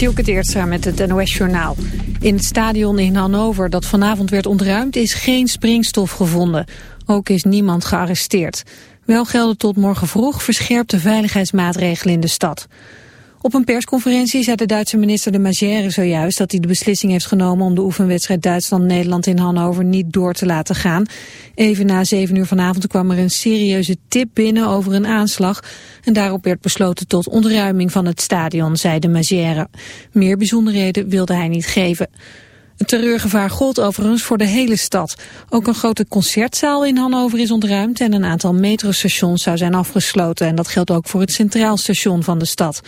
Dielke Teertstra met het NOS-journaal. In het stadion in Hannover dat vanavond werd ontruimd is geen springstof gevonden. Ook is niemand gearresteerd. Wel gelden tot morgen vroeg verscherpte veiligheidsmaatregelen in de stad. Op een persconferentie zei de Duitse minister de Magère zojuist dat hij de beslissing heeft genomen om de oefenwedstrijd Duitsland-Nederland in Hannover niet door te laten gaan. Even na zeven uur vanavond kwam er een serieuze tip binnen over een aanslag en daarop werd besloten tot ontruiming van het stadion, zei de Magère. Meer bijzonderheden wilde hij niet geven. Het terreurgevaar gold overigens voor de hele stad. Ook een grote concertzaal in Hannover is ontruimd en een aantal metrostations zou zijn afgesloten. En dat geldt ook voor het centraal station van de stad.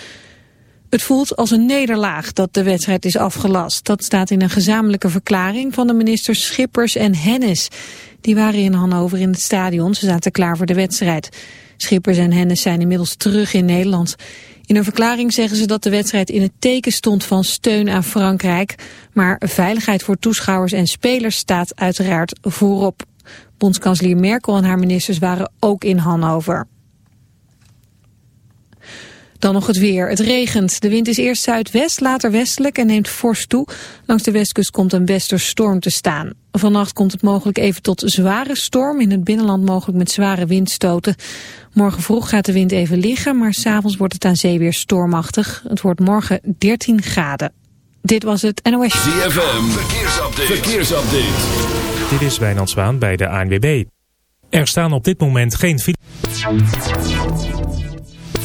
Het voelt als een nederlaag dat de wedstrijd is afgelast. Dat staat in een gezamenlijke verklaring van de ministers Schippers en Hennis. Die waren in Hannover in het stadion, ze zaten klaar voor de wedstrijd. Schippers en Hennis zijn inmiddels terug in Nederland. In een verklaring zeggen ze dat de wedstrijd in het teken stond van steun aan Frankrijk. Maar veiligheid voor toeschouwers en spelers staat uiteraard voorop. Bondskanselier Merkel en haar ministers waren ook in Hannover. Dan nog het weer. Het regent. De wind is eerst zuidwest, later westelijk en neemt fors toe. Langs de westkust komt een westerstorm te staan. Vannacht komt het mogelijk even tot zware storm. In het binnenland mogelijk met zware windstoten. Morgen vroeg gaat de wind even liggen, maar s'avonds wordt het aan zee weer stormachtig. Het wordt morgen 13 graden. Dit was het NOS. ZFM, verkeersupdate. verkeersupdate. Dit is Wijnand Zwaan bij de ANWB. Er staan op dit moment geen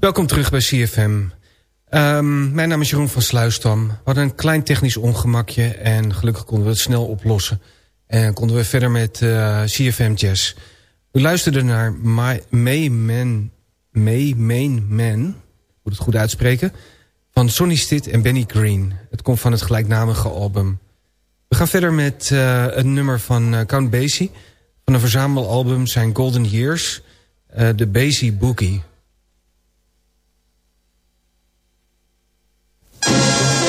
Welkom terug bij CFM. Ehm, mijn naam is Jeroen van Sluisdam. We hadden een klein technisch ongemakje en gelukkig konden we het snel oplossen. En konden we verder met uh, CFM Jazz. We luisterden naar My, May Man, Main Man, moet het goed uitspreken, van Sonny Stitt en Benny Green. Het komt van het gelijknamige album. We gaan verder met uh, een nummer van uh, Count Basie, van een verzamelalbum zijn Golden Years, de Basie Boogie. Thank you.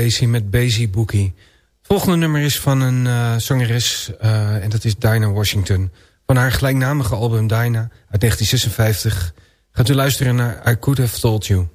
Met Basie Bookie. Volgende nummer is van een uh, zangeres uh, en dat is Dinah Washington. Van haar gelijknamige album Dinah uit 1956 gaat u luisteren naar I Could Have Told You.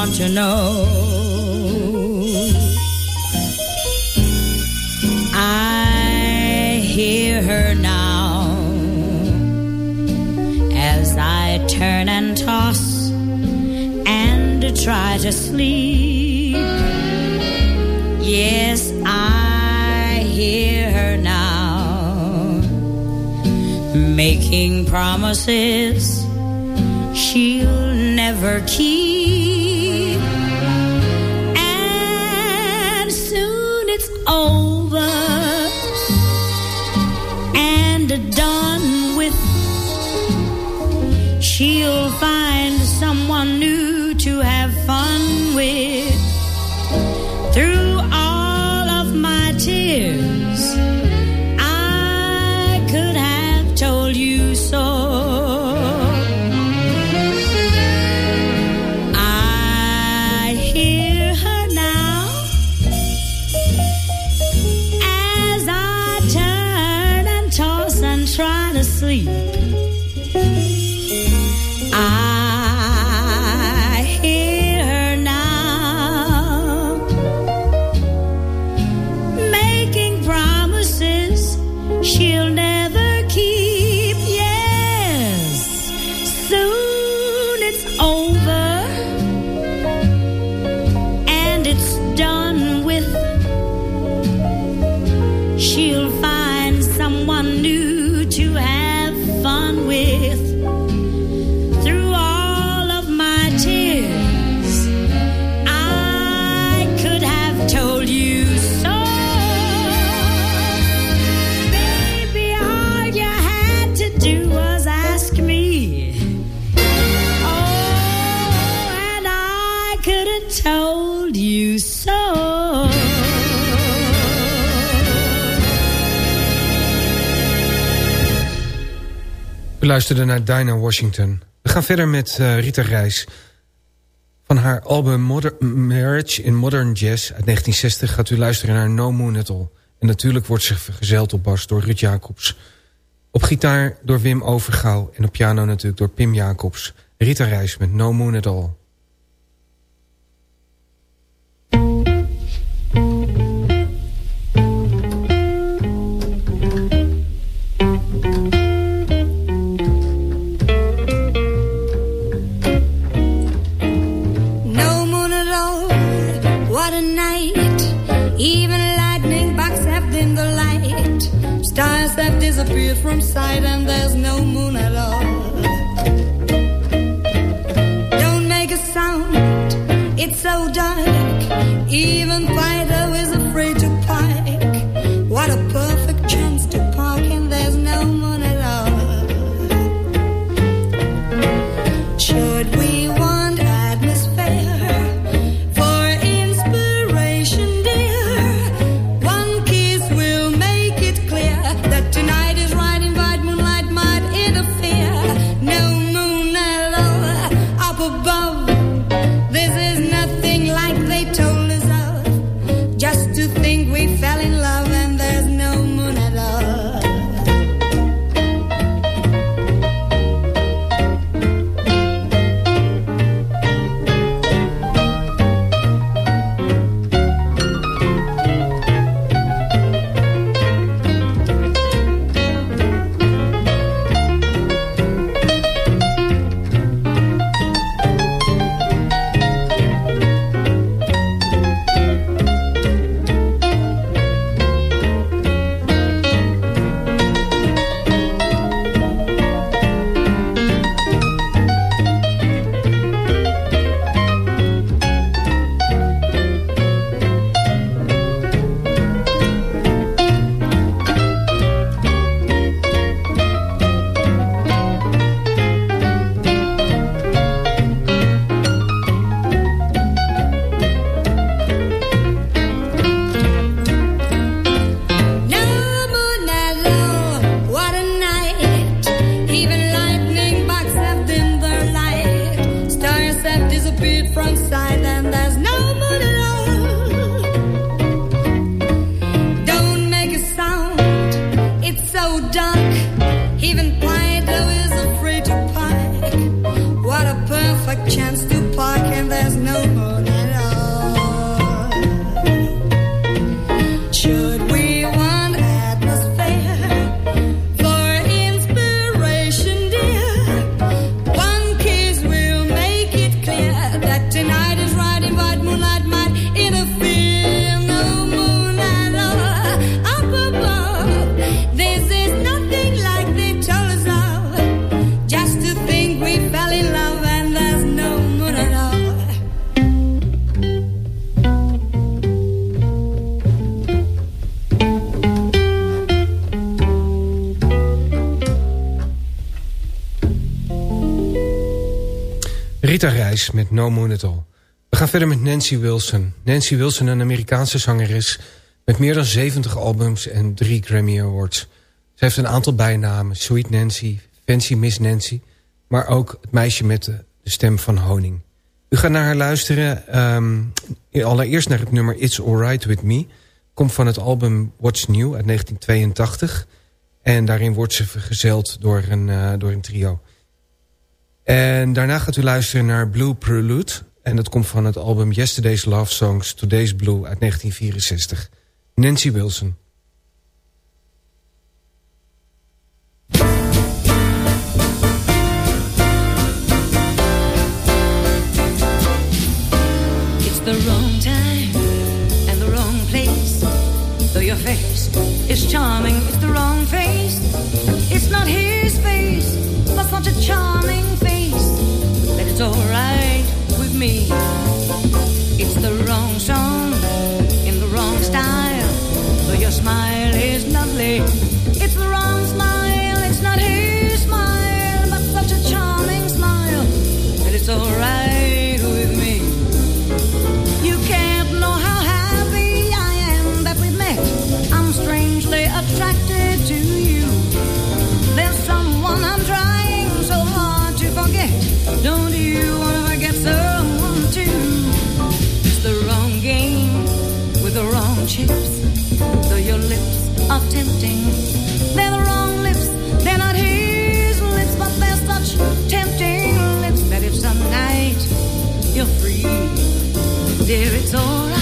Want to know. I hear her now as I turn and toss and try to sleep. Yes, I hear her now making promises she'll never keep. Luisterde naar Dinah Washington. We gaan verder met eh, Rita Reis. Van haar album Marriage in Modern Jazz uit 1960... gaat u luisteren naar No Moon At All. En natuurlijk wordt ze vergezeld op bas door Ruud Jacobs. Op gitaar door Wim Overgouw en op piano natuurlijk door Pim Jacobs. Rita Reis met No Moon At All. Disappeared from sight, and there's no moon at all. Don't make a sound, it's so dark. Even Met No Moon At All. We gaan verder met Nancy Wilson. Nancy Wilson, een Amerikaanse zangeres... met meer dan 70 albums en drie Grammy Awards. Ze heeft een aantal bijnamen. Sweet Nancy, Fancy Miss Nancy... maar ook het meisje met de, de stem van honing. U gaat naar haar luisteren. ehm, allereerst naar het nummer It's Alright With Me. Komt van het album What's New uit 1982... En daarin wordt ze vergezeld door een, uh, door een trio. En daarna gaat u luisteren naar Blue Prelude. En dat komt van het album Yesterday's Love Songs, Today's Blue uit 1964. Nancy Wilson. It's the wrong time and the wrong place. Though your face is charming, it's the wrong face. It's not his face, but such a that it's alright with me. It's the wrong song in the wrong style. but your smile is lovely, are tempting, they're the wrong lips. They're not his lips, but they're such tempting lips that if some night you're free, dear, it's alright.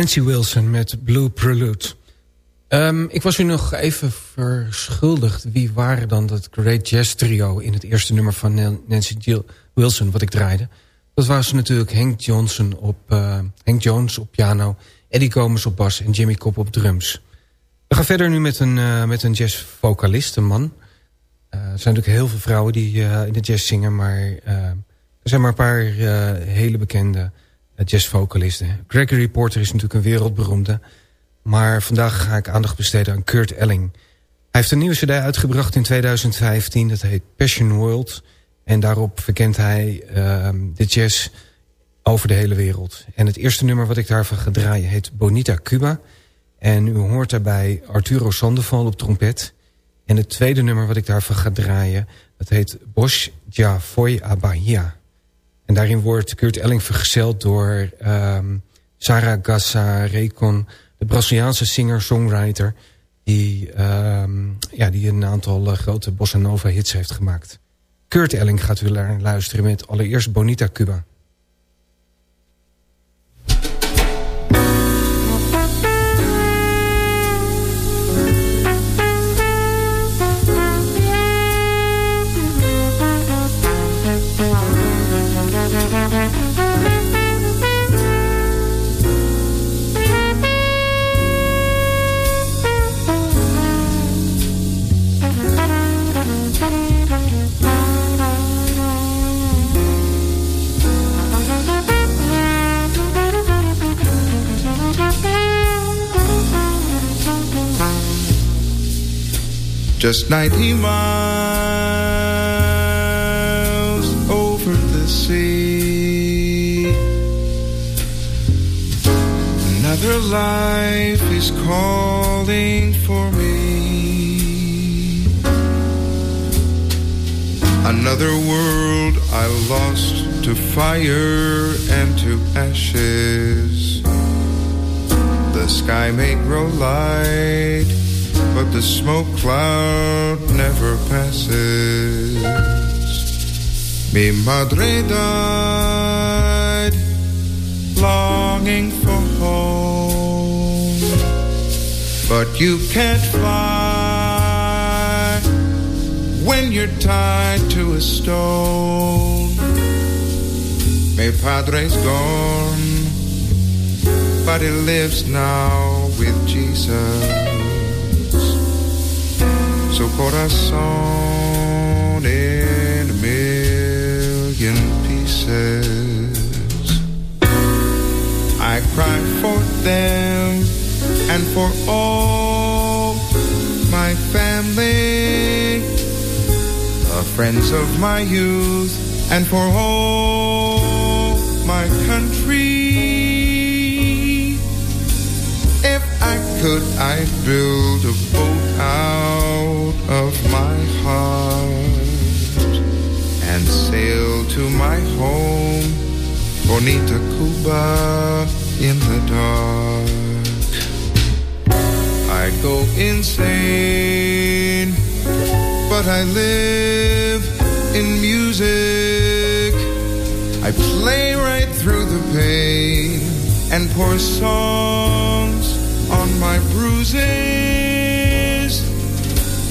Nancy Wilson met Blue Prelude. Ehm, ik was u nog even verschuldigd. Wie waren dan dat Great Jazz Trio... in het eerste nummer van Nan- Nancy Wilson wat ik draaide? Dat was natuurlijk Hank, Johnson op, eh, Hank Jones op piano... Eddie Gomez op bas en Jimmy Cobb op drums. We gaan verder nu met een, eh, met een jazzvocalist, een man. Eh, er zijn natuurlijk heel veel vrouwen die in de jazz zingen... maar er zijn maar een paar hele bekende jazzvocalisten. Gregory Porter is natuurlijk een wereldberoemde... Maar vandaag ga ik aandacht besteden aan Kurt Elling. Hij heeft een nieuwe cd uitgebracht in 2015. Dat heet Passion World. En daarop verkent hij ehm, de jazz over de hele wereld. En het eerste nummer wat ik daarvan ga draaien heet Bonita Cuba. En u hoort daarbij Arturo Sandoval op trompet. En het tweede nummer wat ik daarvan ga draaien... dat heet Bosch Ja Foi a Bahia. En daarin wordt Kurt Elling vergezeld door ehm, Sarah Gassa Recon... de Braziliaanse singer-songwriter... Die, ehm, ja, die een aantal eh, grote bossa nova hits heeft gemaakt. Kurt Elling gaat u luisteren met allereerst Bonita Cuba. Just 90 miles over the sea. Another life is calling for me. Another world I lost to fire and to ashes. The sky may grow light but the smoke cloud never passes. Mi madre died, longing for home, but you can't fly when you're tied to a stone. Mi padre's gone, but he lives now with Jesus su corazón in a million pieces. I cry for them and for all my family, the friends of my youth, and for all my country. Could, I'd build a boat out of my heart and sail to my home, Bonita Cuba, in the dark. I go insane, but I live in music. I play right through the pain and pour songs on my bruises.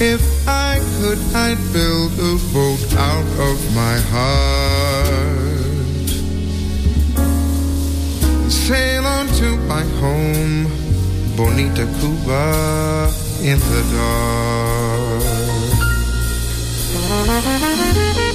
If I could, I'd build a boat out of my heart. Sail on to my home, Bonita Cuba, in the dark.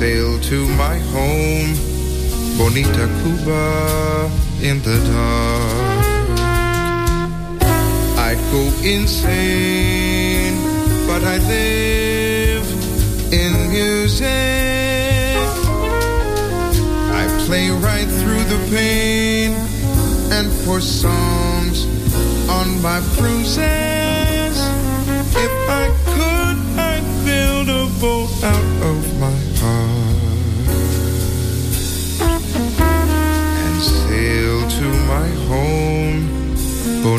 Sail to my home, Bonita Cuba, in the dark. I'd go insane, but I live in music. I play right through the pain and pour songs on my bruises. If I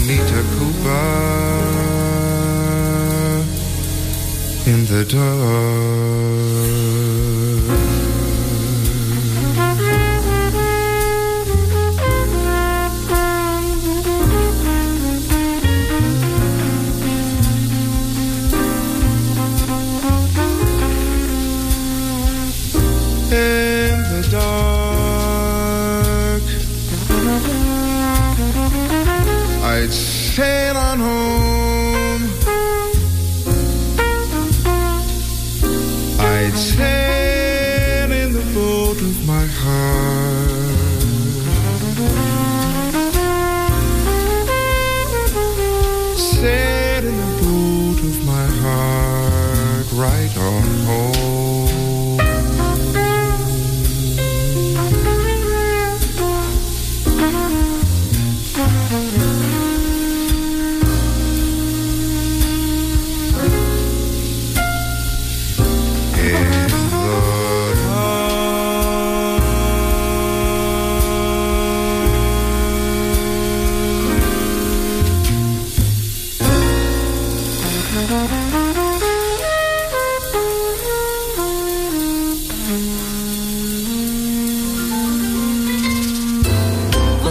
Bonita Cuba, in the dark.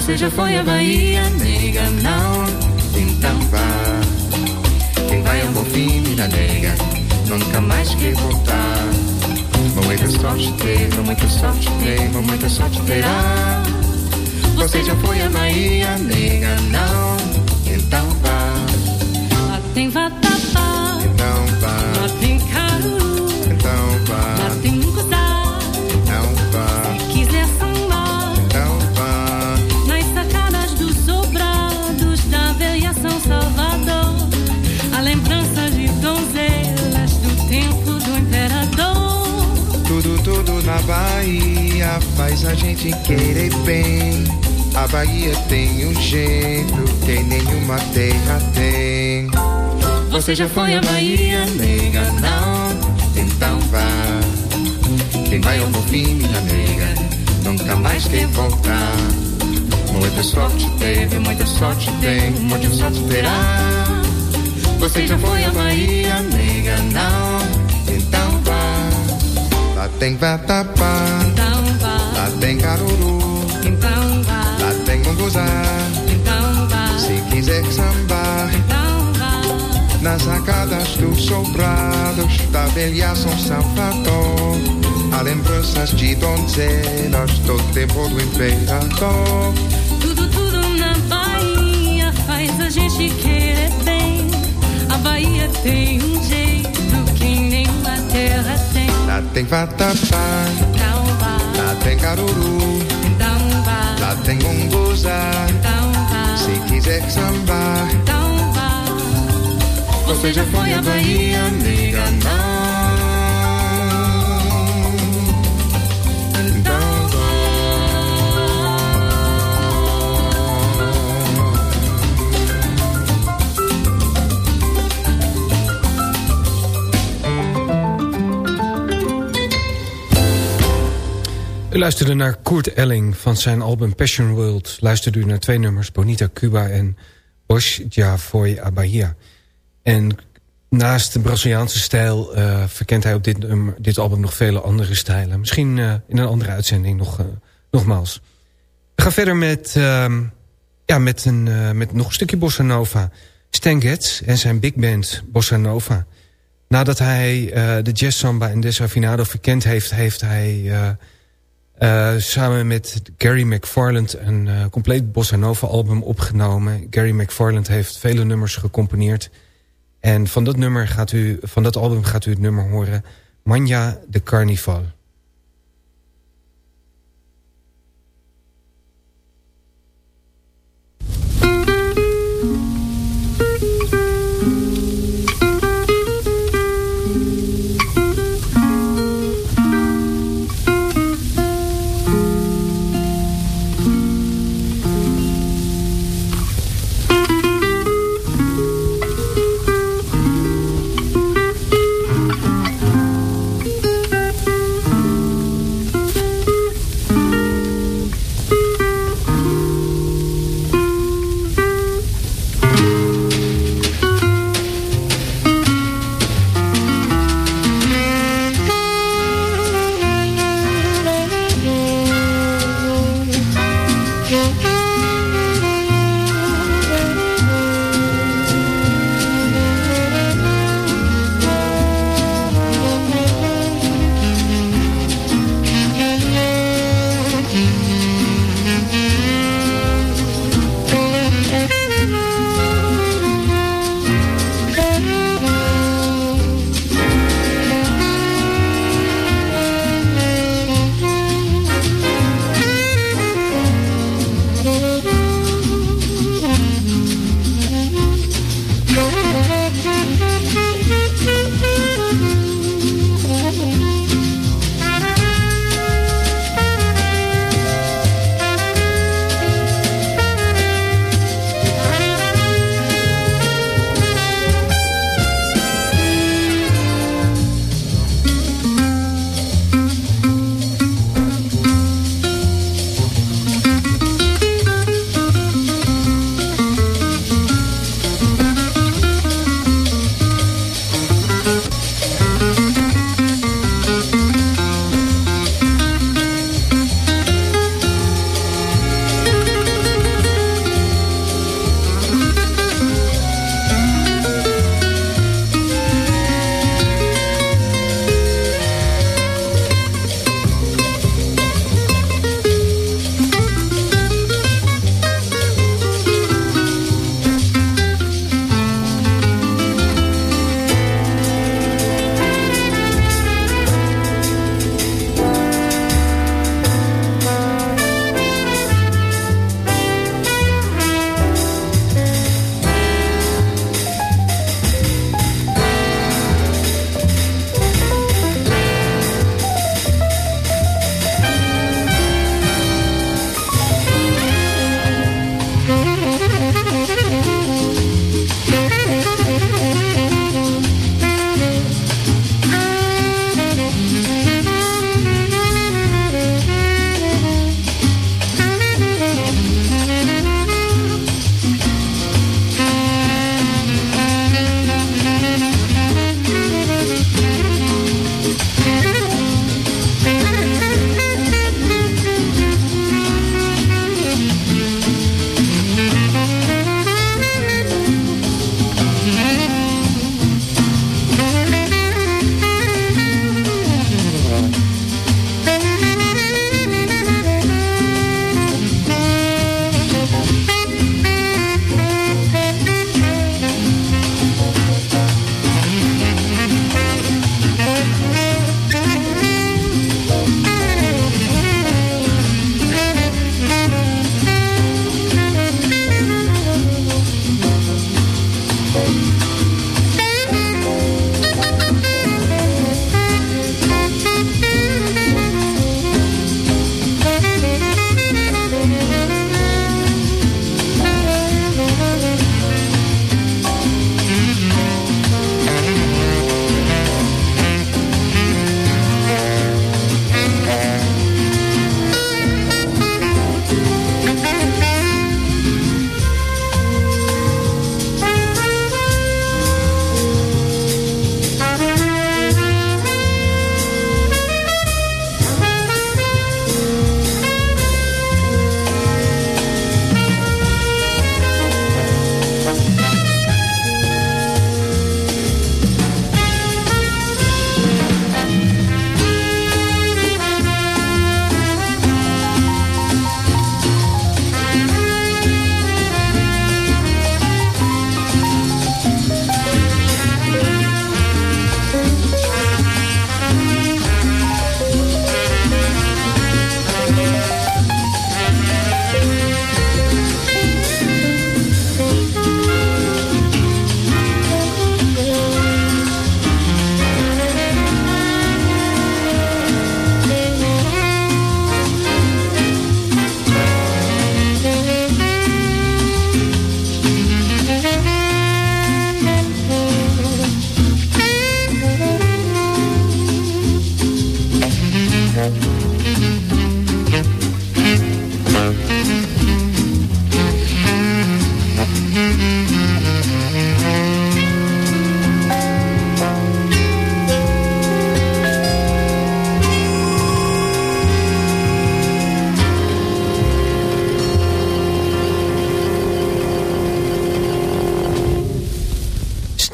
Você já foi à Bahia, nega? Não, então vá. Quem vai ao bom fim, minha nega, nunca mais quer voltar. Muita sorte teve, muita sorte teve, muita sorte terá. Você já foi à Bahia, nega? Não, então vá, Lá tem vatapá, então vá, lá tem caruru, Bahia faz a gente querer bem. A Bahia tem um jeito que nenhuma terra tem. Você já foi à Bahia, nega, não, então vá. Quem vai ao fim, minha nega, nunca mais quer voltar. Muita sorte teve, muita sorte tem, muita sorte terá. Você já foi à Bahia, nega, não, tem vatapá, então vá, lá tem caruru, então vá, lá tem munguzá. então vá, Se quiser sambar, então vá. nas sacadas dos sobrados da velha São Salvador. Há lembranças de donzelas do tempo do imperador. Tudo, tudo na Bahia faz a gente querer bem. A Bahia tem um tem vatapá, lá tem caruru, lá tem gongosa, se quiser sambar. Você já foi à Bahia. Né? U luisterde naar Kurt Elling van zijn album Passion World. Luisterde u naar twee nummers, Bonita Cuba en Bosch Ja Foi a Bahia. En naast de Braziliaanse stijl eh, verkent hij op dit, dit album nog vele andere stijlen. Misschien eh, in een andere uitzending nog, eh, nogmaals. We gaan verder met, ehm, ja, met, een, met nog een stukje Bossa Nova. Stan Getz en zijn big band Bossa Nova. Nadat hij de jazz samba en desafinado verkend heeft... heeft hij uh, samen met Gary McFarland een compleet bossa nova album opgenomen. Gary McFarland heeft vele nummers gecomponeerd. En van dat, nummer gaat u, van dat album gaat u het nummer horen... Manja de Carnival.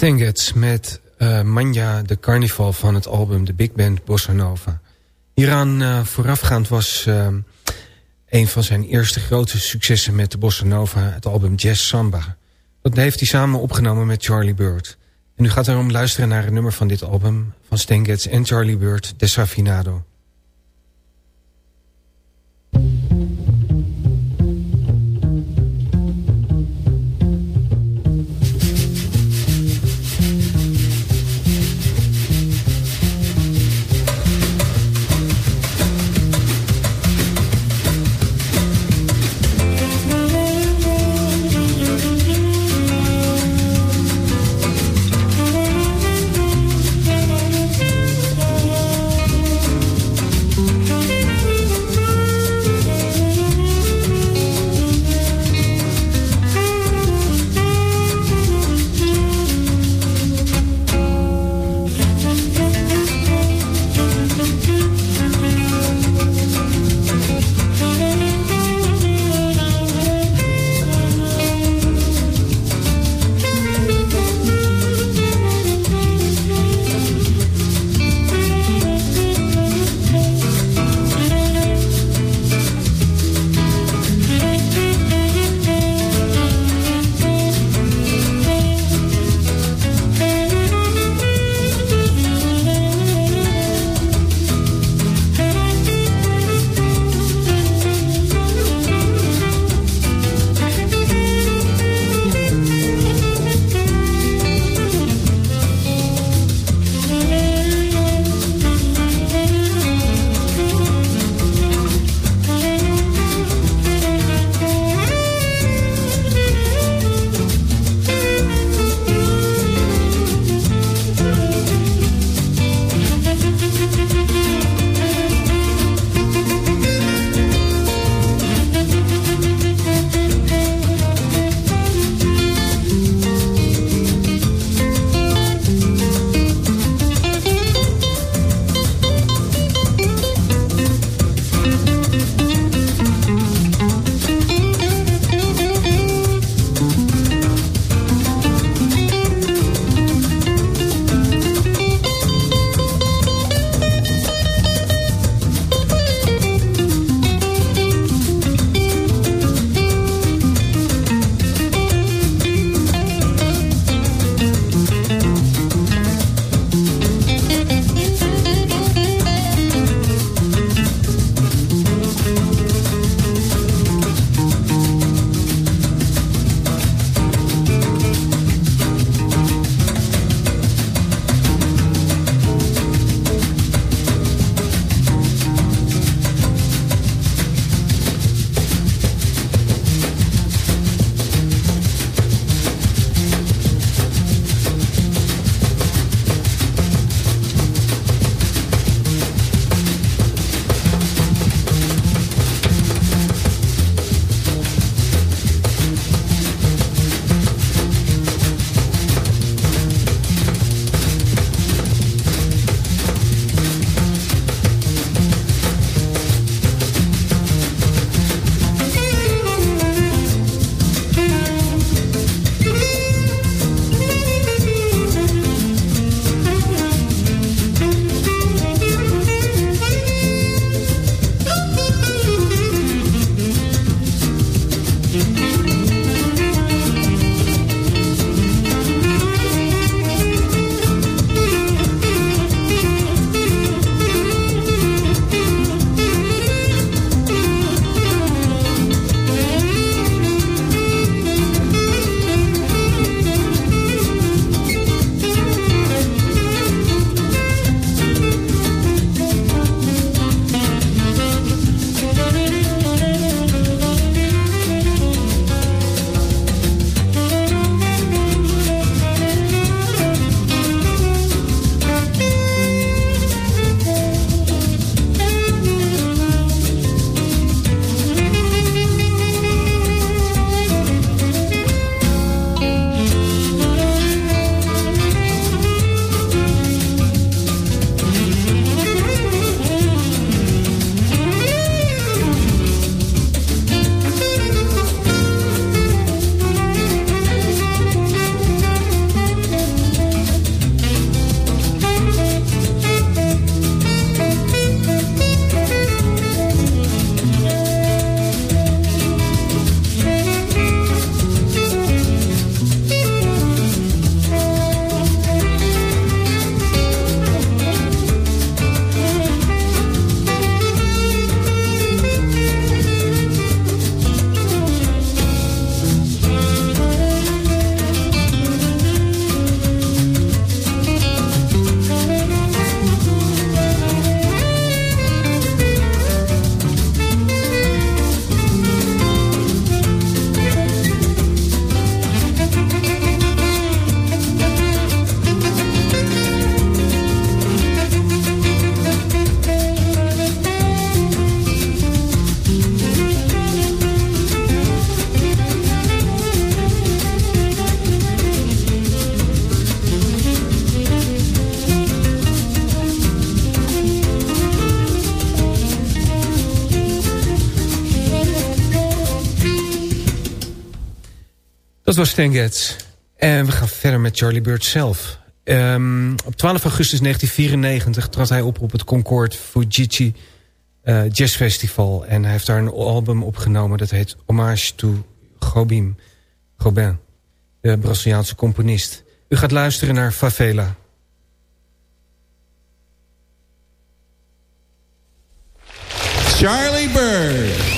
Stengets met uh, Manja de Carnival van het album The Big Band Bossa Nova. Hieraan uh, voorafgaand was uh, een van zijn eerste grote successen met de Bossa Nova, het album Jazz Samba. Dat heeft hij samen opgenomen met Charlie Bird. En nu gaat erom luisteren naar een nummer van dit album van Stengets en Charlie Bird, Desafinado. Dat was Stan. En we gaan verder met Charlie Bird zelf. Um, op 12 augustus 1994 trad hij op op het Concord Fujitsu uh, Jazz Festival. En hij heeft daar een album opgenomen dat heet Hommage to Gobim, Gobin, de Braziliaanse componist. U gaat luisteren naar Favela. Charlie Bird.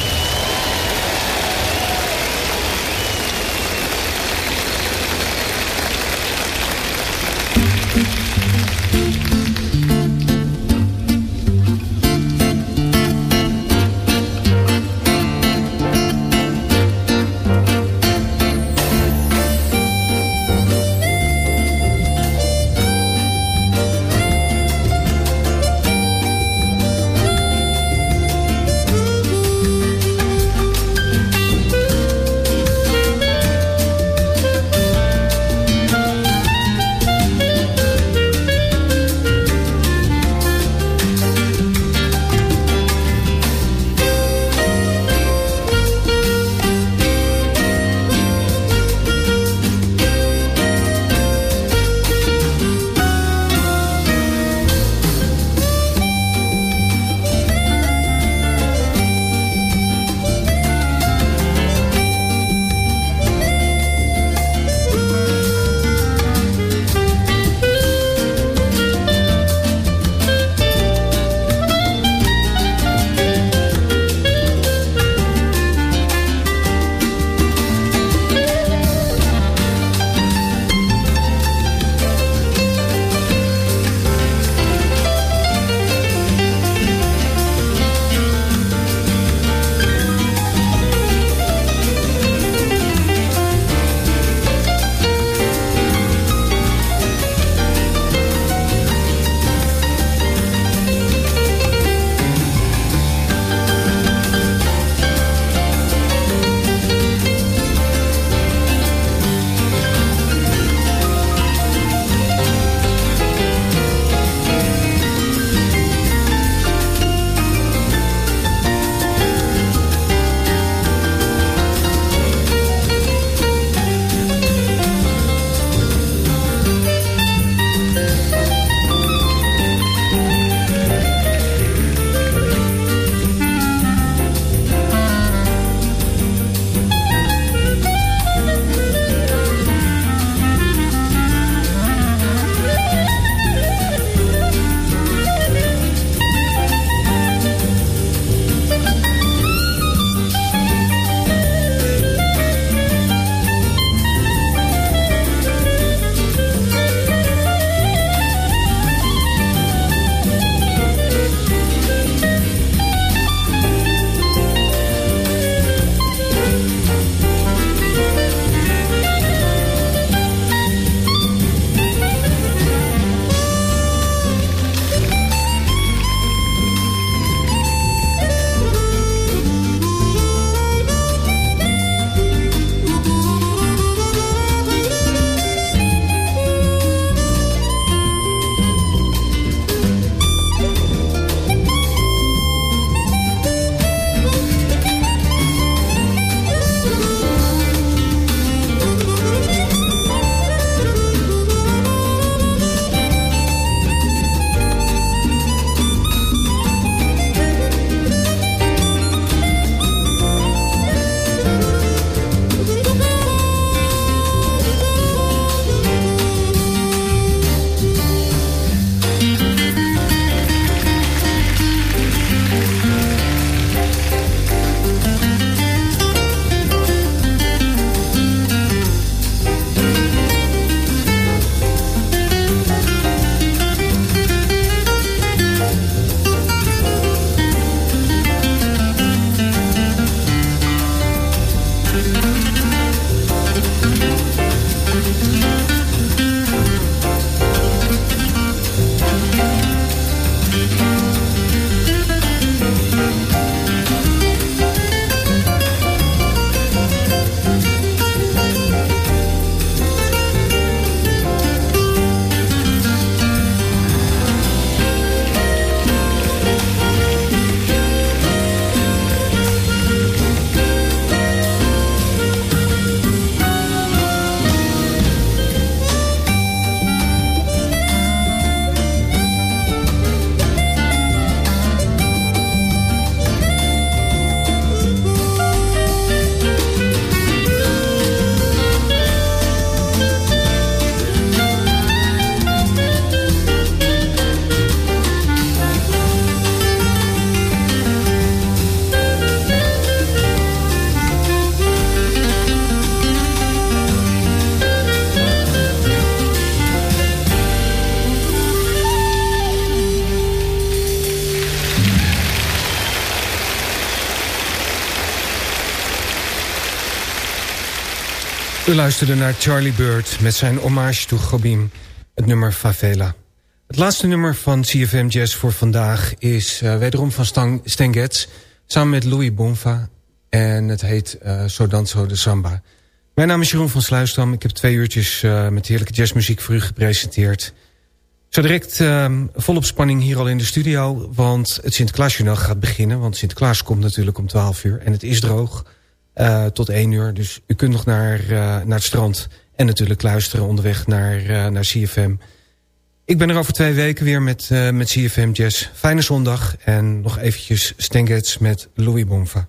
U luisterde naar Charlie Bird met zijn hommage to Gobim, het nummer Favela. Het laatste nummer van CFM Jazz voor vandaag is uh, wederom van Stan, Stan Getz... samen met Louis Bonfa en het heet uh, So Danzo de Samba. Mijn naam is Jeroen van Sluisdam. Ik heb twee uurtjes uh, met heerlijke jazzmuziek voor u gepresenteerd. Zo direct volop spanning hier al in de studio... want het Sinterklaasjournaal gaat beginnen. Want Sinterklaas komt natuurlijk om 12 uur en het is droog... Uh, tot 1 uur. Dus u kunt nog naar, uh, naar het strand en natuurlijk luisteren onderweg naar, uh, naar CFM. Ik ben er over twee weken weer met, met CFM Jazz. Fijne zondag en nog eventjes Stengets met Louis Bonfa.